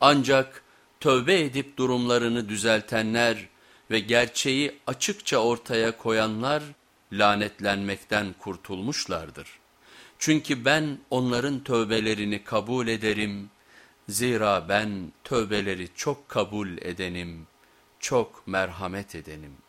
Ancak tövbe edip durumlarını düzeltenler ve gerçeği açıkça ortaya koyanlar lanetlenmekten kurtulmuşlardır. Çünkü ben onların tövbelerini kabul ederim, zira ben tövbeleri çok kabul edenim, çok merhamet edenim.''